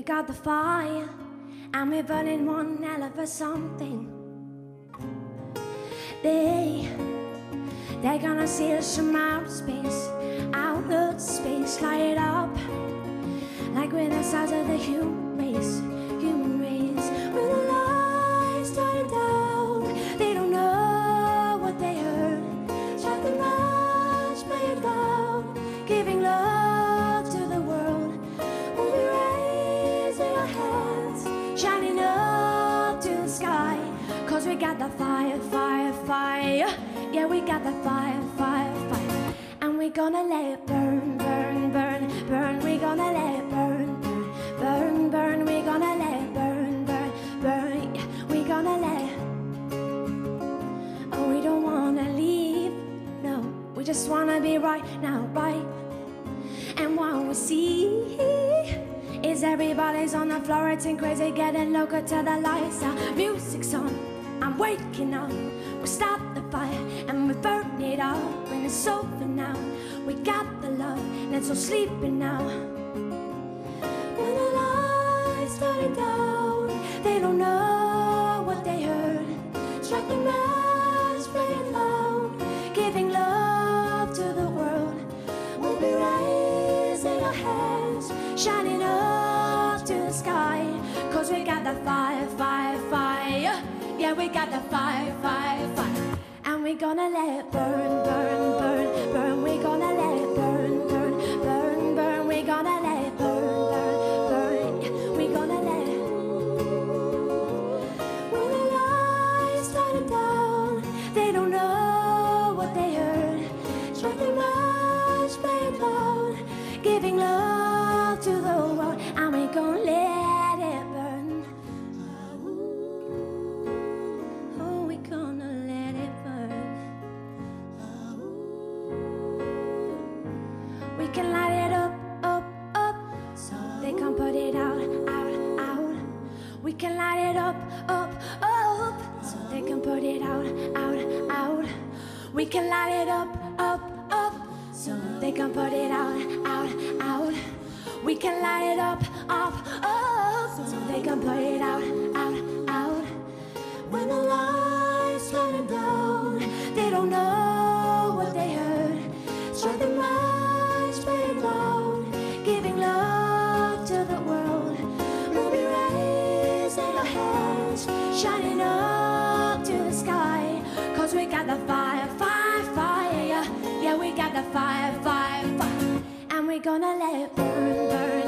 we got the fire, and we're burning one hell of a something. They, they're gonna see us from outer space, outer space, light up, like we're the size of the human race, we got the fire, fire, fire. Yeah, we got the fire, fire, fire. And we're gonna let it burn, burn, burn, burn. We're gonna let it burn, burn, burn, burn. We're gonna let it burn, burn, burn. Yeah, we're gonna let it. Oh, we don't wanna leave. No, we just wanna be right now, right? And what we see is everybody's on the floor, acting crazy, getting local till the lights out. Music's on, waking up. We start the fire and we burn it out. When it's over now, we got the love, let's all sleeping now. When the lights started down, they don't know what they heard. Strike the match, play it loud, giving love to the world. We'll be raising our hands, shining up to the sky. Cause we got the fire, fire, fire. Yeah, we got the fire, fire, fire. And we're gonna let it burn, burn, burn, burn. We can light it up, up, up, so they can put it out, out, out. We can light it up, up, up, so they can put it out, out, out. We can light it up, up, up, so they can put it out, out, out. When the lights turn down, gonna let it burn, burn.